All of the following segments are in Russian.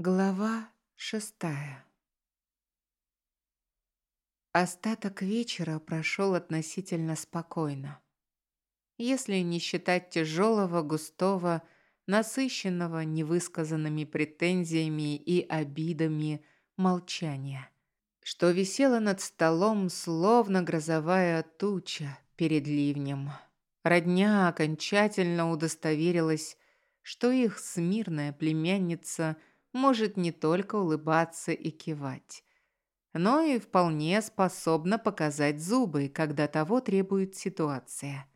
Глава шестая Остаток вечера прошел относительно спокойно. Если не считать тяжелого, густого, насыщенного невысказанными претензиями и обидами молчания, что висело над столом, словно грозовая туча перед ливнем. Родня окончательно удостоверилась, что их смирная племянница – может не только улыбаться и кивать, но и вполне способна показать зубы, когда того требует ситуация.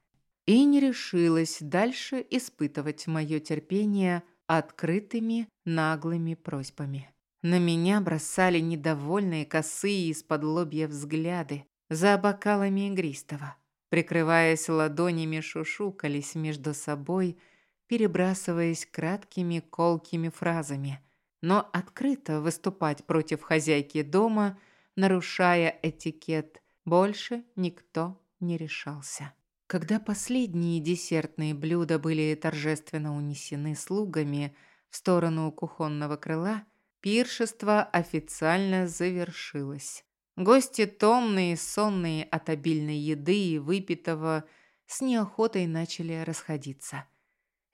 И не решилась дальше испытывать мое терпение открытыми наглыми просьбами. На меня бросали недовольные косые из-под лобья взгляды за бокалами игристого. Прикрываясь ладонями, шушукались между собой, перебрасываясь краткими колкими фразами – но открыто выступать против хозяйки дома, нарушая этикет, больше никто не решался. Когда последние десертные блюда были торжественно унесены слугами в сторону кухонного крыла, пиршество официально завершилось. Гости томные, сонные от обильной еды и выпитого, с неохотой начали расходиться.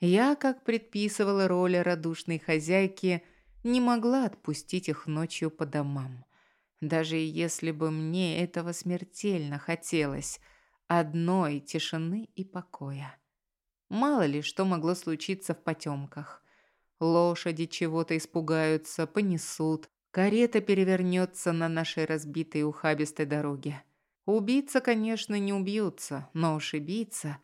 Я, как предписывала роль радушной хозяйки, не могла отпустить их ночью по домам. Даже если бы мне этого смертельно хотелось, одной тишины и покоя. Мало ли, что могло случиться в потемках. Лошади чего-то испугаются, понесут. Карета перевернется на нашей разбитой ухабистой дороге. Убийца, конечно, не убьются, но ушибиться,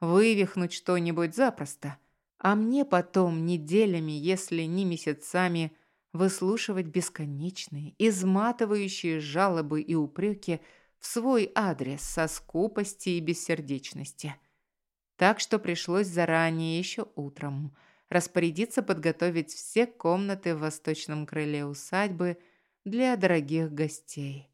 вывихнуть что-нибудь запросто – а мне потом неделями, если не месяцами, выслушивать бесконечные, изматывающие жалобы и упреки в свой адрес со скупости и бессердечности. Так что пришлось заранее, еще утром, распорядиться подготовить все комнаты в восточном крыле усадьбы для дорогих гостей.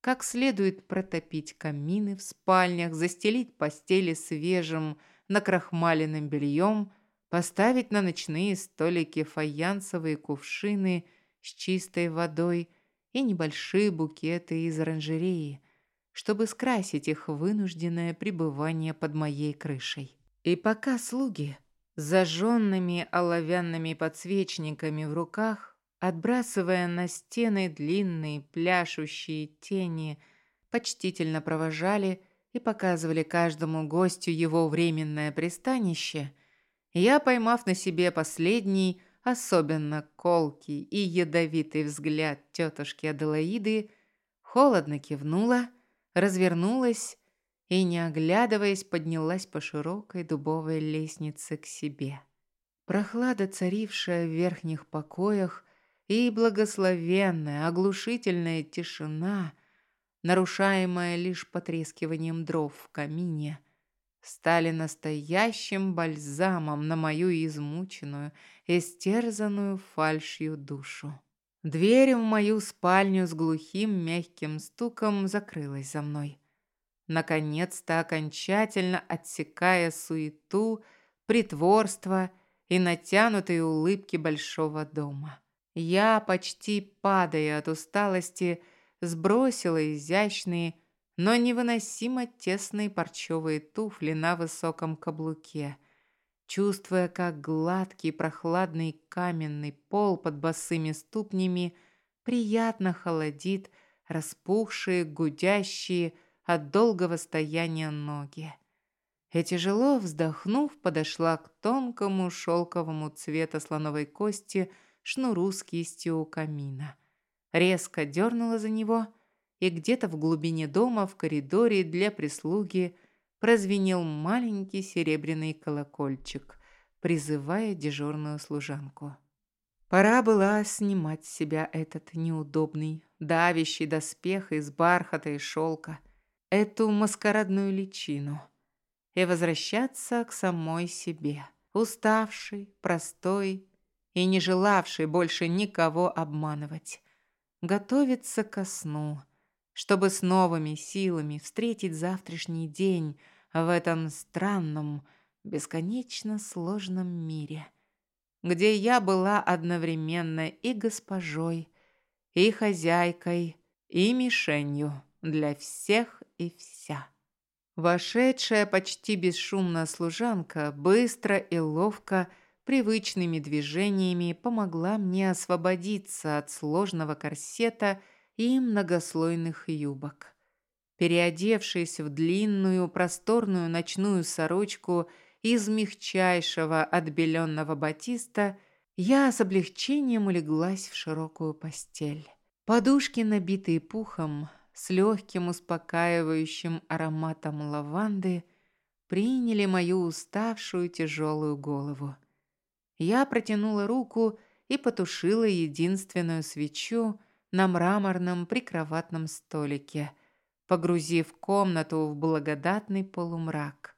Как следует протопить камины в спальнях, застелить постели свежим, накрахмаленным бельем – поставить на ночные столики фаянсовые кувшины с чистой водой и небольшие букеты из оранжереи, чтобы скрасить их вынужденное пребывание под моей крышей. И пока слуги зажженными оловянными подсвечниками в руках, отбрасывая на стены длинные пляшущие тени, почтительно провожали и показывали каждому гостю его временное пристанище – я, поймав на себе последний, особенно колкий и ядовитый взгляд тетушки Аделаиды, холодно кивнула, развернулась и, не оглядываясь, поднялась по широкой дубовой лестнице к себе. Прохлада, царившая в верхних покоях, и благословенная, оглушительная тишина, нарушаемая лишь потрескиванием дров в камине, стали настоящим бальзамом на мою измученную, истерзанную фальшью душу. Дверь в мою спальню с глухим мягким стуком закрылась за мной. Наконец-то окончательно отсекая суету, притворство и натянутые улыбки большого дома. Я, почти падая от усталости, сбросила изящные, но невыносимо тесные парчевые туфли на высоком каблуке, чувствуя, как гладкий прохладный каменный пол под босыми ступнями приятно холодит распухшие, гудящие от долгого стояния ноги. И тяжело вздохнув, подошла к тонкому шелковому цвета слоновой кости шнуру с кистью у камина. Резко дернула за него — и где-то в глубине дома в коридоре для прислуги прозвенел маленький серебряный колокольчик, призывая дежурную служанку. Пора была снимать с себя этот неудобный, давящий доспех из бархата и шелка, эту маскарадную личину, и возвращаться к самой себе, уставшей, простой и не желавшей больше никого обманывать, готовиться ко сну – чтобы с новыми силами встретить завтрашний день в этом странном, бесконечно сложном мире, где я была одновременно и госпожой, и хозяйкой, и мишенью для всех и вся. Вошедшая почти бесшумно служанка быстро и ловко, привычными движениями помогла мне освободиться от сложного корсета и многослойных юбок. Переодевшись в длинную просторную ночную сорочку из мягчайшего отбеленного батиста, я с облегчением улеглась в широкую постель. Подушки, набитые пухом, с легким успокаивающим ароматом лаванды, приняли мою уставшую тяжелую голову. Я протянула руку и потушила единственную свечу на мраморном прикроватном столике, погрузив комнату в благодатный полумрак,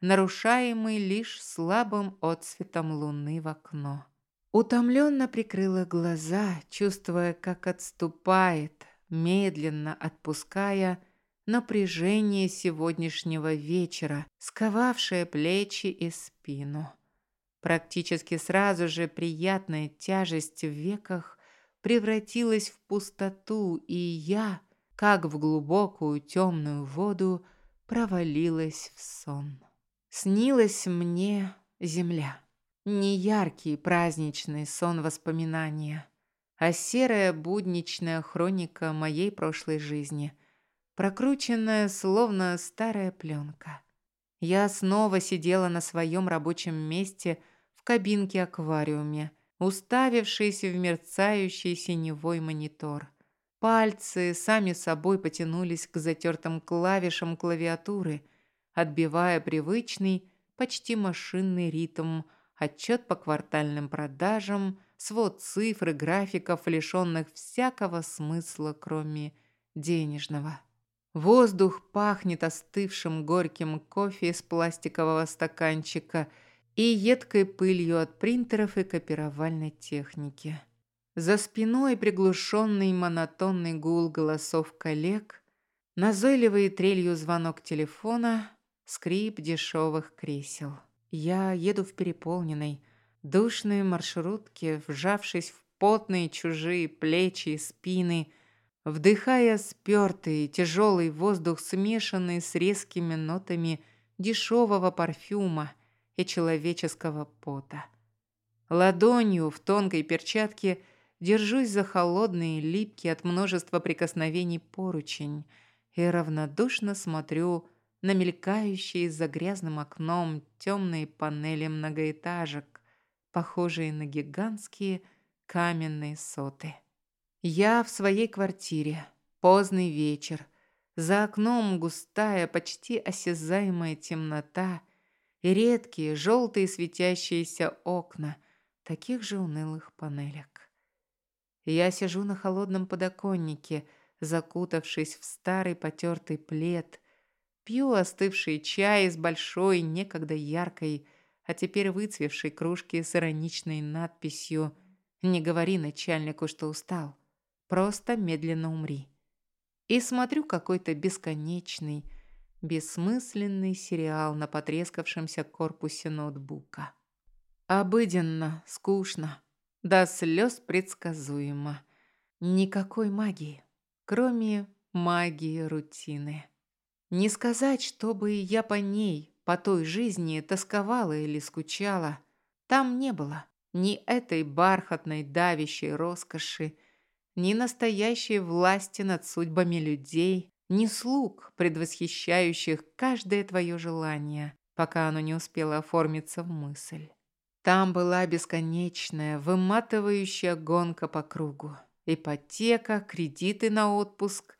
нарушаемый лишь слабым отсветом луны в окно. Утомленно прикрыла глаза, чувствуя, как отступает, медленно отпуская напряжение сегодняшнего вечера, сковавшее плечи и спину. Практически сразу же приятная тяжесть в веках превратилась в пустоту, и я, как в глубокую темную воду, провалилась в сон. Снилась мне земля. Не яркий праздничный сон воспоминания, а серая будничная хроника моей прошлой жизни, прокрученная словно старая пленка. Я снова сидела на своем рабочем месте в кабинке-аквариуме, уставившись в мерцающий синевой монитор. Пальцы сами собой потянулись к затертым клавишам клавиатуры, отбивая привычный, почти машинный ритм, отчет по квартальным продажам – свод цифр и графиков, лишенных всякого смысла, кроме денежного. Воздух пахнет остывшим горьким кофе из пластикового стаканчика и едкой пылью от принтеров и копировальной техники. За спиной приглушенный монотонный гул голосов коллег, назойливый трелью звонок телефона, скрип дешевых кресел. Я еду в переполненной, Душные маршрутки, вжавшись в потные чужие плечи и спины, вдыхая спертый тяжелый воздух, смешанный с резкими нотами дешевого парфюма и человеческого пота. Ладонью в тонкой перчатке держусь за холодные, липкие от множества прикосновений поручень и равнодушно смотрю на мелькающие за грязным окном темные панели многоэтажек, похожие на гигантские каменные соты. Я в своей квартире. Поздний вечер. За окном густая, почти осязаемая темнота и редкие желтые светящиеся окна таких же унылых панелек. Я сижу на холодном подоконнике, закутавшись в старый потертый плед, пью остывший чай из большой, некогда яркой а теперь выцвевшей кружки с ироничной надписью «Не говори начальнику, что устал, просто медленно умри». И смотрю какой-то бесконечный, бессмысленный сериал на потрескавшемся корпусе ноутбука. Обыденно, скучно, до слез предсказуемо. Никакой магии, кроме магии рутины. Не сказать, чтобы я по ней по той жизни тосковала или скучала. Там не было ни этой бархатной давящей роскоши, ни настоящей власти над судьбами людей, ни слуг, предвосхищающих каждое твое желание, пока оно не успело оформиться в мысль. Там была бесконечная, выматывающая гонка по кругу. Ипотека, кредиты на отпуск,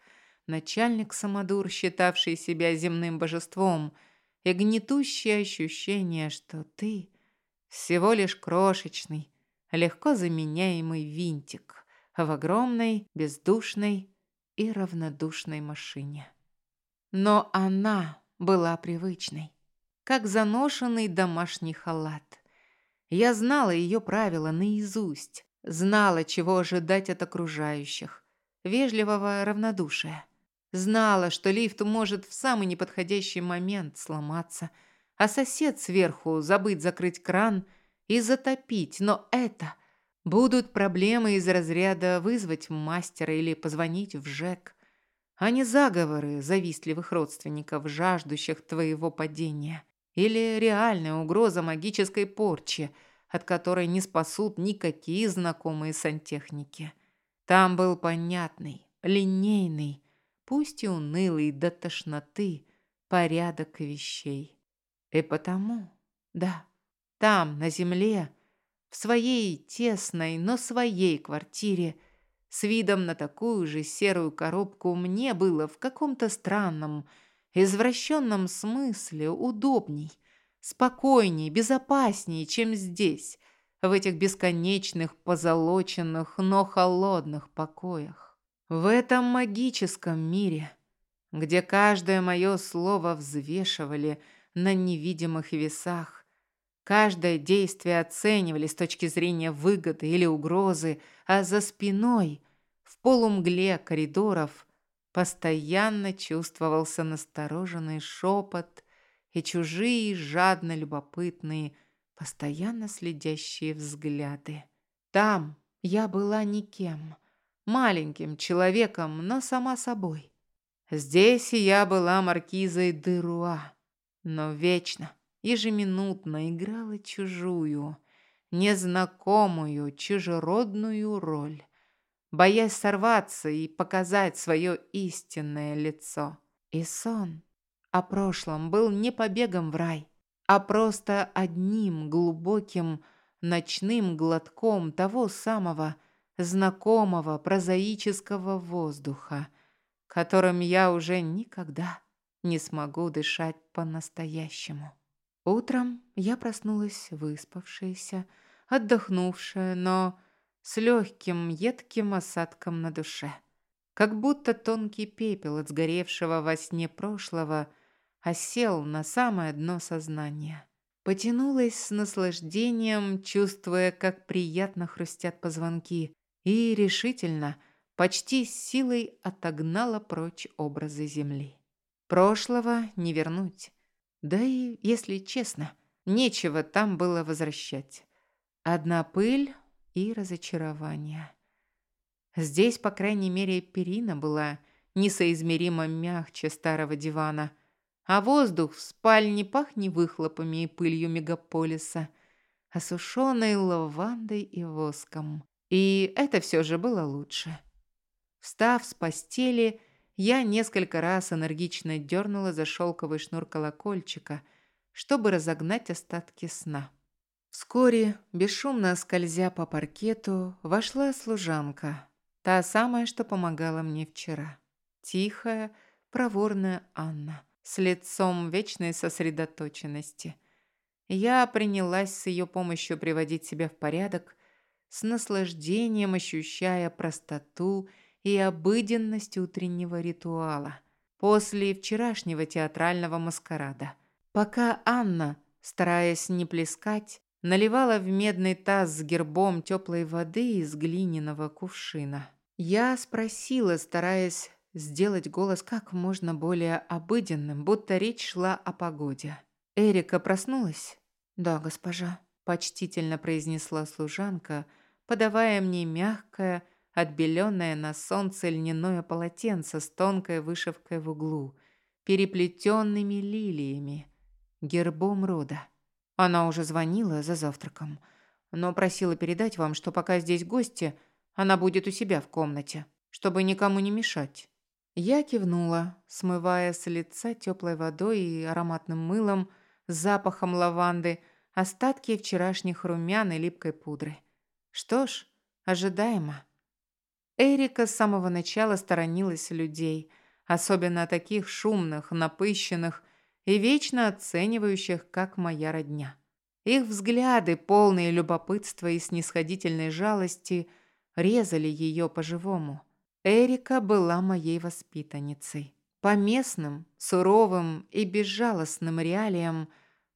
начальник самодур, считавший себя земным божеством – и гнетущее ощущение, что ты всего лишь крошечный, легко заменяемый винтик в огромной, бездушной и равнодушной машине. Но она была привычной, как заношенный домашний халат. Я знала ее правила наизусть, знала, чего ожидать от окружающих, вежливого равнодушия – Знала, что лифт может в самый неподходящий момент сломаться, а сосед сверху забыть закрыть кран и затопить, но это будут проблемы из разряда вызвать мастера или позвонить в ЖЭК, а не заговоры завистливых родственников, жаждущих твоего падения, или реальная угроза магической порчи, от которой не спасут никакие знакомые сантехники. Там был понятный, линейный, пусть и унылый до тошноты, порядок вещей. И потому, да, там, на земле, в своей тесной, но своей квартире, с видом на такую же серую коробку мне было в каком-то странном, извращенном смысле удобней, спокойней, безопасней, чем здесь, в этих бесконечных, позолоченных, но холодных покоях. В этом магическом мире, где каждое мое слово взвешивали на невидимых весах, каждое действие оценивали с точки зрения выгоды или угрозы, а за спиной, в полумгле коридоров, постоянно чувствовался настороженный шепот и чужие, жадно любопытные, постоянно следящие взгляды. Там я была никем, маленьким человеком, но сама собой. Здесь я была маркизой Деруа, но вечно, ежеминутно играла чужую, незнакомую, чужеродную роль, боясь сорваться и показать свое истинное лицо. И сон о прошлом был не побегом в рай, а просто одним глубоким ночным глотком того самого знакомого прозаического воздуха, которым я уже никогда не смогу дышать по-настоящему. Утром я проснулась выспавшаяся, отдохнувшая, но с легким едким осадком на душе. Как будто тонкий пепел от сгоревшего во сне прошлого осел на самое дно сознания. Потянулась с наслаждением, чувствуя, как приятно хрустят позвонки, и решительно, почти с силой отогнала прочь образы земли. Прошлого не вернуть. Да и, если честно, нечего там было возвращать. Одна пыль и разочарование. Здесь, по крайней мере, перина была несоизмеримо мягче старого дивана – а воздух в спальне пах не выхлопами и пылью мегаполиса, а сушеной лавандой и воском. И это все же было лучше. Встав с постели, я несколько раз энергично дернула за шелковый шнур колокольчика, чтобы разогнать остатки сна. Вскоре, бесшумно скользя по паркету, вошла служанка, та самая, что помогала мне вчера. Тихая, проворная Анна с лицом вечной сосредоточенности. Я принялась с ее помощью приводить себя в порядок, с наслаждением ощущая простоту и обыденность утреннего ритуала после вчерашнего театрального маскарада. Пока Анна, стараясь не плескать, наливала в медный таз с гербом теплой воды из глиняного кувшина. Я спросила, стараясь сделать голос как можно более обыденным, будто речь шла о погоде. «Эрика проснулась?» «Да, госпожа», – почтительно произнесла служанка, подавая мне мягкое, отбеленное на солнце льняное полотенце с тонкой вышивкой в углу, переплетенными лилиями, гербом рода. Она уже звонила за завтраком, но просила передать вам, что пока здесь гости, она будет у себя в комнате, чтобы никому не мешать. Я кивнула, смывая с лица теплой водой и ароматным мылом запахом лаванды остатки вчерашних румян и липкой пудры. Что ж, ожидаемо. Эрика с самого начала сторонилась людей, особенно таких шумных, напыщенных и вечно оценивающих, как моя родня. Их взгляды, полные любопытства и снисходительной жалости, резали ее по-живому. Эрика была моей воспитанницей. По местным, суровым и безжалостным реалиям,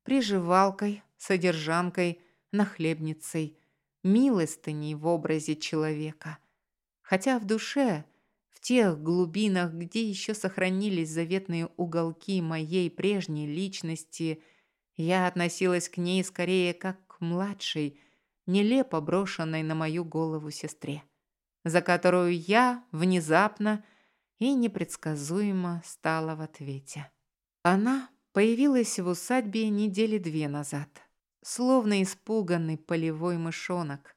приживалкой, содержанкой, нахлебницей, милостыней в образе человека. Хотя в душе, в тех глубинах, где еще сохранились заветные уголки моей прежней личности, я относилась к ней скорее как к младшей, нелепо брошенной на мою голову сестре, за которую я внезапно и непредсказуемо стала в ответе. Она появилась в усадьбе недели две назад, словно испуганный полевой мышонок,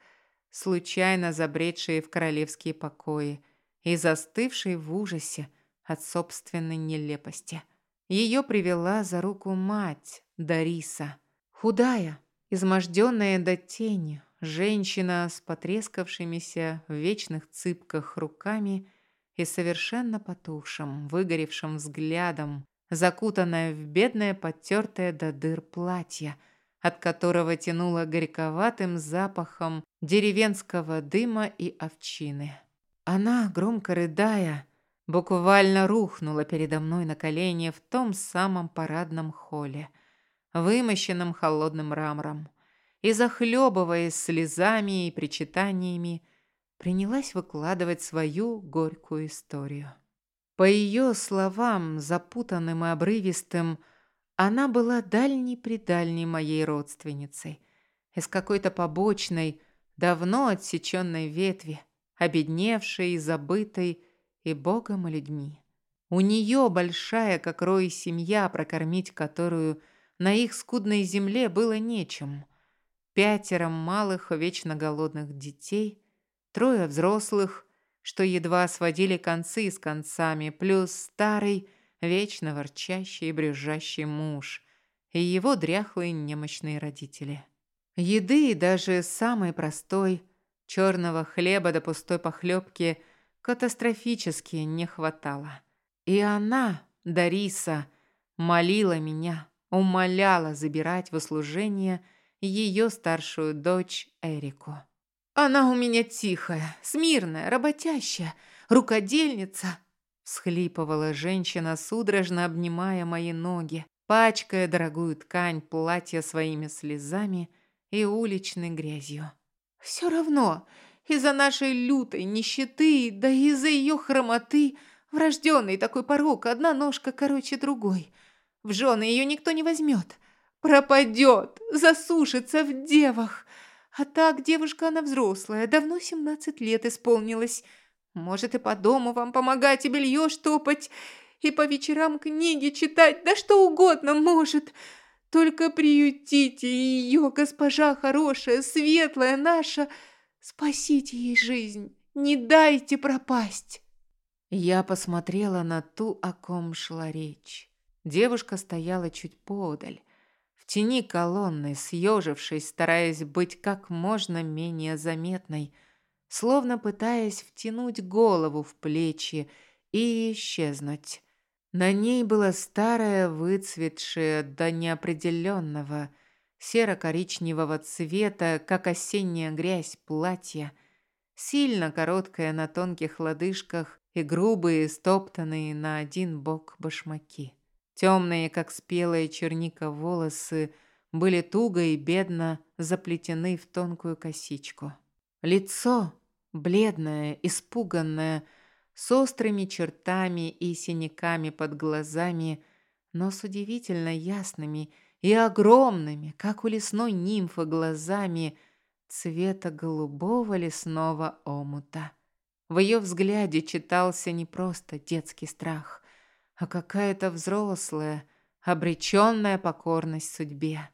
случайно забредший в королевские покои и застывший в ужасе от собственной нелепости. Ее привела за руку мать, Дариса, худая, изможденная до тени, женщина с потрескавшимися в вечных цыпках руками и совершенно потухшим, выгоревшим взглядом, закутанная в бедное подтертое до дыр платье, от которого тянуло горьковатым запахом деревенского дыма и овчины. Она, громко рыдая, буквально рухнула передо мной на колени в том самом парадном холле, вымощенном холодным мрамором, и, захлебываясь слезами и причитаниями, принялась выкладывать свою горькую историю. По ее словам, запутанным и обрывистым, она была дальней-предальней моей родственницей, из какой-то побочной, давно отсеченной ветви, обедневшей и забытой и Богом, и людьми. У нее большая, как рой, семья, прокормить которую на их скудной земле было нечем. Пятеро малых, вечно голодных детей, трое взрослых, что едва сводили концы с концами, плюс старый, вечно ворчащий и брюзжащий муж и его дряхлые немощные родители. Еды даже самой простой, черного хлеба до пустой похлебки – катастрофически не хватало. И она, Дариса, молила меня, умоляла забирать в услужение ее старшую дочь Эрику. «Она у меня тихая, смирная, работящая, рукодельница», всхлипывала женщина, судорожно обнимая мои ноги, пачкая дорогую ткань платья своими слезами и уличной грязью. «Все равно, из-за нашей лютой нищеты, да и из-за ее хромоты, врожденный такой порог, одна ножка короче другой. В жены ее никто не возьмет. Пропадет, засушится в девах. А так девушка она взрослая, давно 17 лет исполнилась. Может и по дому вам помогать, и белье штопать, и по вечерам книги читать, да что угодно может. Только приютите ее, госпожа хорошая, светлая наша, — Спасите ей жизнь, не дайте пропасть!» Я посмотрела на ту, о ком шла речь. Девушка стояла чуть подаль, в тени колонны, съежившись, стараясь быть как можно менее заметной, словно пытаясь втянуть голову в плечи и исчезнуть. На ней было старое, выцветшее до неопределенного, серо-коричневого цвета, как осенняя грязь, платье, сильно короткое на тонких лодыжках и грубые, стоптанные на один бок башмаки. Темные, как спелая черника, волосы были туго и бедно заплетены в тонкую косичку. Лицо, бледное, испуганное, с острыми чертами и синяками под глазами, но с удивительно ясными и огромными, как у лесной нимфы, глазами цвета голубого лесного омута. В ее взгляде читался не просто детский страх, а какая-то взрослая, обреченная покорность судьбе.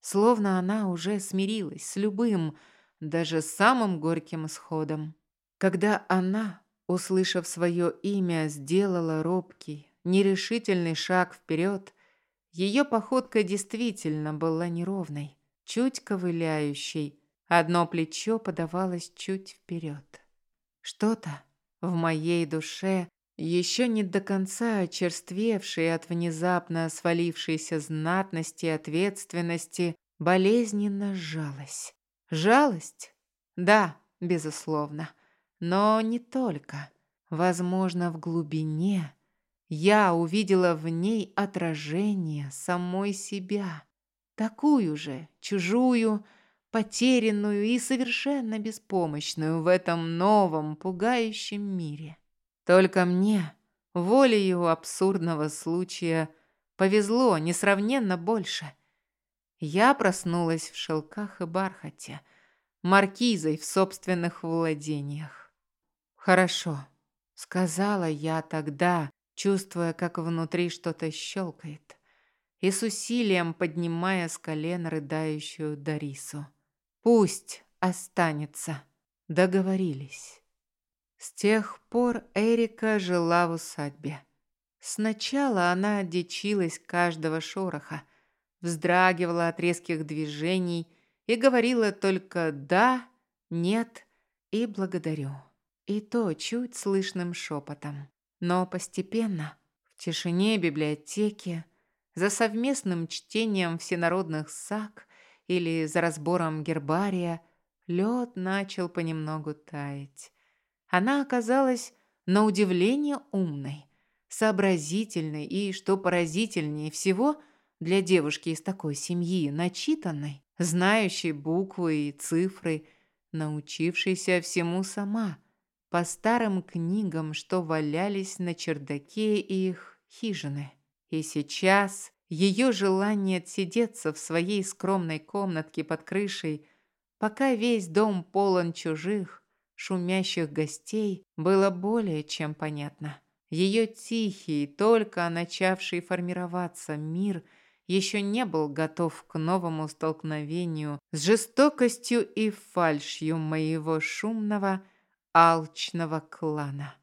Словно она уже смирилась с любым, даже самым горьким исходом. Когда она, услышав свое имя, сделала робкий, нерешительный шаг вперед, ее походка действительно была неровной, чуть ковыляющей. Одно плечо подавалось чуть вперед. Что-то в моей душе, еще не до конца очерствевшее от внезапно свалившейся знатности и ответственности, болезненно сжалось. Жалость? Да, безусловно. Но не только. Возможно, в глубине я увидела в ней отражение самой себя, такую же, чужую, потерянную и совершенно беспомощную в этом новом, пугающем мире. Только мне, волею абсурдного случая, повезло несравненно больше. Я проснулась в шелках и бархате, маркизой в собственных владениях. «Хорошо», — сказала я тогда, чувствуя, как внутри что-то щелкает, и с усилием поднимая с колен рыдающую Дарису. «Пусть останется». Договорились. С тех пор Эрика жила в усадьбе. Сначала она дичилась каждого шороха, вздрагивала от резких движений и говорила только «да», «нет» и «благодарю». И то чуть слышным шепотом. Но постепенно, в тишине библиотеки, за совместным чтением всенародных саг или за разбором гербария, лед начал понемногу таять. Она оказалась на удивление умной, сообразительной и, что поразительнее всего, для девушки из такой семьи, начитанной, знающей буквы и цифры, научившейся всему сама, по старым книгам, что валялись на чердаке их хижины. И сейчас ее желание отсидеться в своей скромной комнатке под крышей, пока весь дом полон чужих, шумящих гостей, было более чем понятно. Ее тихий, только начавший формироваться мир еще не был готов к новому столкновению с жестокостью и фальшью моего шумного, алчного клана.